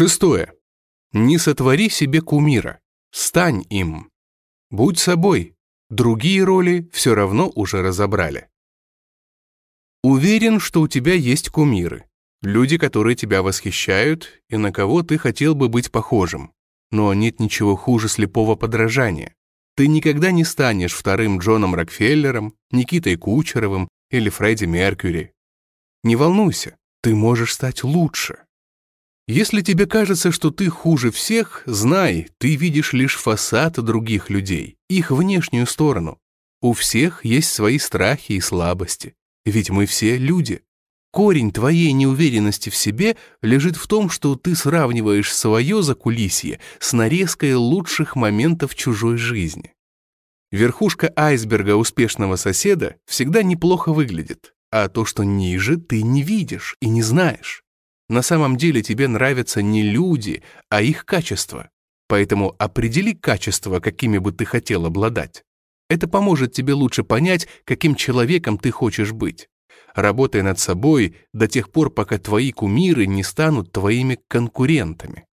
Шестое. Не сотвори себе кумира. Стань им. Будь собой. Другие роли все равно уже разобрали. Уверен, что у тебя есть кумиры. Люди, которые тебя восхищают и на кого ты хотел бы быть похожим. Но нет ничего хуже слепого подражания. Ты никогда не станешь вторым Джоном Рокфеллером, Никитой Кучеровым или Фредди Меркьюри. Не волнуйся, ты можешь стать лучше. Если тебе кажется, что ты хуже всех, знай, ты видишь лишь фасад других людей, их внешнюю сторону. У всех есть свои страхи и слабости, ведь мы все люди. Корень твоей неуверенности в себе лежит в том, что ты сравниваешь свое закулисье с нарезкой лучших моментов чужой жизни. Верхушка айсберга успешного соседа всегда неплохо выглядит, а то, что ниже, ты не видишь и не знаешь. На самом деле тебе нравятся не люди, а их качества. Поэтому определи качества, какими бы ты хотел обладать. Это поможет тебе лучше понять, каким человеком ты хочешь быть. Работай над собой до тех пор, пока твои кумиры не станут твоими конкурентами.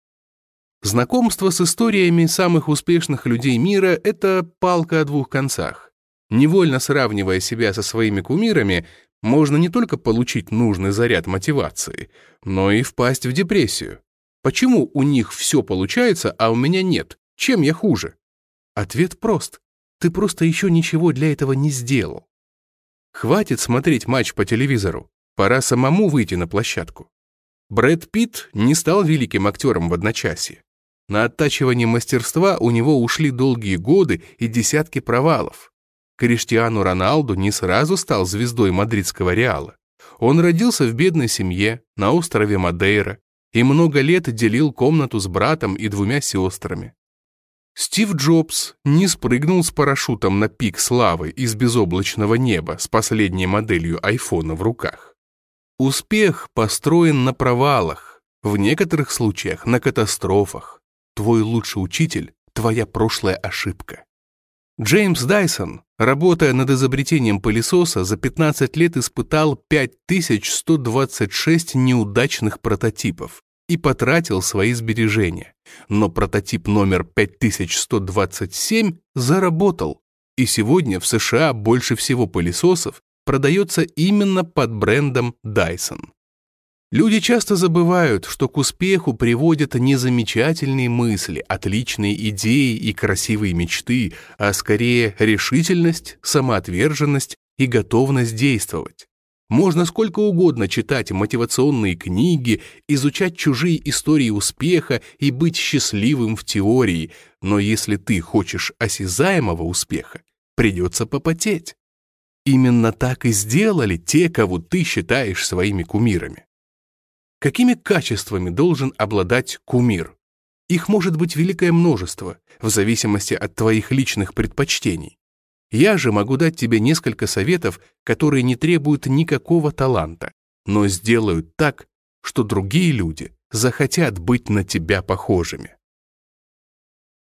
Знакомство с историями самых успешных людей мира – это палка о двух концах. Невольно сравнивая себя со своими кумирами, можно не только получить нужный заряд мотивации, но и впасть в депрессию. Почему у них все получается, а у меня нет? Чем я хуже? Ответ прост. Ты просто еще ничего для этого не сделал. Хватит смотреть матч по телевизору. Пора самому выйти на площадку. Брэд Питт не стал великим актером в одночасье. На оттачивание мастерства у него ушли долгие годы и десятки провалов. Криштиану Роналду не сразу стал звездой мадридского Реала. Он родился в бедной семье на острове Мадейра и много лет делил комнату с братом и двумя сестрами. Стив Джобс не спрыгнул с парашютом на пик славы из безоблачного неба с последней моделью айфона в руках. Успех построен на провалах, в некоторых случаях на катастрофах. Твой лучший учитель – твоя прошлая ошибка. Джеймс Дайсон, работая над изобретением пылесоса, за 15 лет испытал 5126 неудачных прототипов и потратил свои сбережения. Но прототип номер 5127 заработал, и сегодня в США больше всего пылесосов продается именно под брендом Dyson. Люди часто забывают, что к успеху приводят не замечательные мысли, отличные идеи и красивые мечты, а скорее решительность, самоотверженность и готовность действовать. Можно сколько угодно читать мотивационные книги, изучать чужие истории успеха и быть счастливым в теории, но если ты хочешь осязаемого успеха, придется попотеть. Именно так и сделали те, кого ты считаешь своими кумирами. Какими качествами должен обладать кумир? Их может быть великое множество, в зависимости от твоих личных предпочтений. Я же могу дать тебе несколько советов, которые не требуют никакого таланта, но сделают так, что другие люди захотят быть на тебя похожими.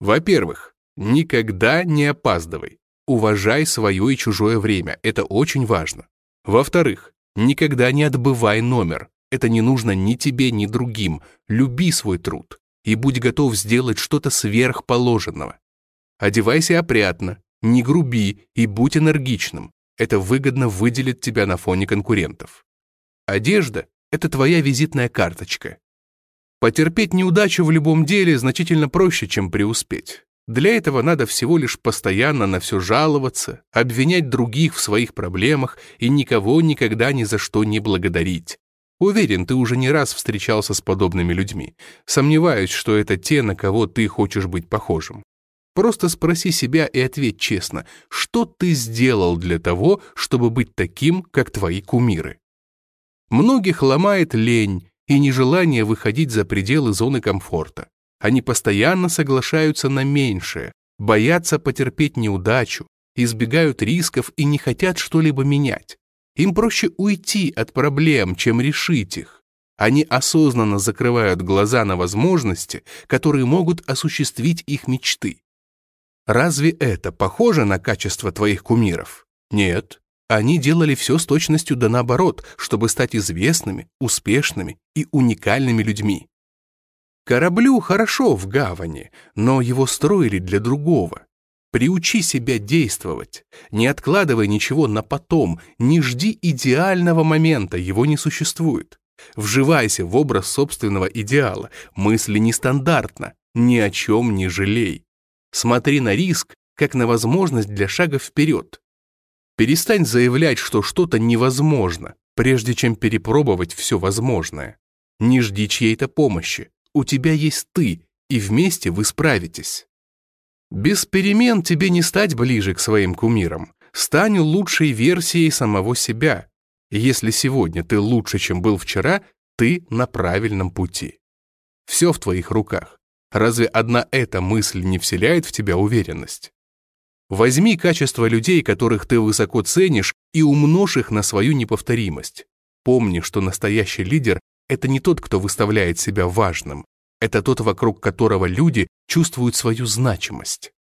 Во-первых, никогда не опаздывай. Уважай свое и чужое время, это очень важно. Во-вторых, никогда не отбывай номер, это не нужно ни тебе, ни другим. Люби свой труд и будь готов сделать что-то сверхположенного. Одевайся опрятно, не груби и будь энергичным. Это выгодно выделит тебя на фоне конкурентов. Одежда — это твоя визитная карточка. Потерпеть неудачу в любом деле значительно проще, чем преуспеть. Для этого надо всего лишь постоянно на все жаловаться, обвинять других в своих проблемах и никого никогда ни за что не благодарить. Уверен, ты уже не раз встречался с подобными людьми. Сомневаюсь, что это те, на кого ты хочешь быть похожим. Просто спроси себя и ответь честно, что ты сделал для того, чтобы быть таким, как твои кумиры. Многих ломает лень и нежелание выходить за пределы зоны комфорта. Они постоянно соглашаются на меньшее, боятся потерпеть неудачу, избегают рисков и не хотят что-либо менять. Им проще уйти от проблем, чем решить их. Они осознанно закрывают глаза на возможности, которые могут осуществить их мечты. Разве это похоже на качество твоих кумиров? Нет. Они делали все с точностью да наоборот, чтобы стать известными, успешными и уникальными людьми. Кораблю хорошо в гавани, но его строили для другого. Приучи себя действовать. Не откладывай ничего на потом, не жди идеального момента, его не существует. Вживайся в образ собственного идеала, мысли нестандартно, ни о чем не жалей. Смотри на риск, как на возможность для шага вперед. Перестань заявлять, что что-то невозможно, прежде чем перепробовать все возможное. Не жди чьей-то помощи. У тебя есть ты, и вместе вы справитесь. Без перемен тебе не стать ближе к своим кумирам. Стань лучшей версией самого себя. Если сегодня ты лучше, чем был вчера, ты на правильном пути. Все в твоих руках. Разве одна эта мысль не вселяет в тебя уверенность? Возьми качества людей, которых ты высоко ценишь, и умножь их на свою неповторимость. Помни, что настоящий лидер – это не тот, кто выставляет себя важным. Это тот, вокруг которого люди чувствуют свою значимость.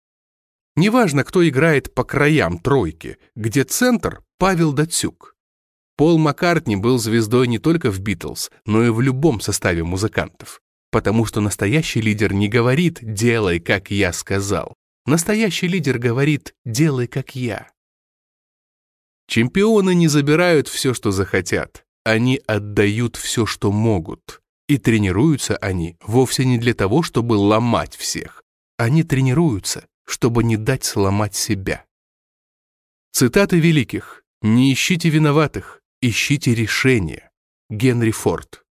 Неважно, кто играет по краям тройки, где центр – Павел Датсюк. Пол Маккартни был звездой не только в «Битлз», но и в любом составе музыкантов. Потому что настоящий лидер не говорит «делай, как я сказал». Настоящий лидер говорит «делай, как я». Чемпионы не забирают все, что захотят. Они отдают все, что могут. И тренируются они вовсе не для того, чтобы ломать всех. Они тренируются, чтобы не дать сломать себя. Цитаты великих. «Не ищите виноватых, ищите решения». Генри Форд.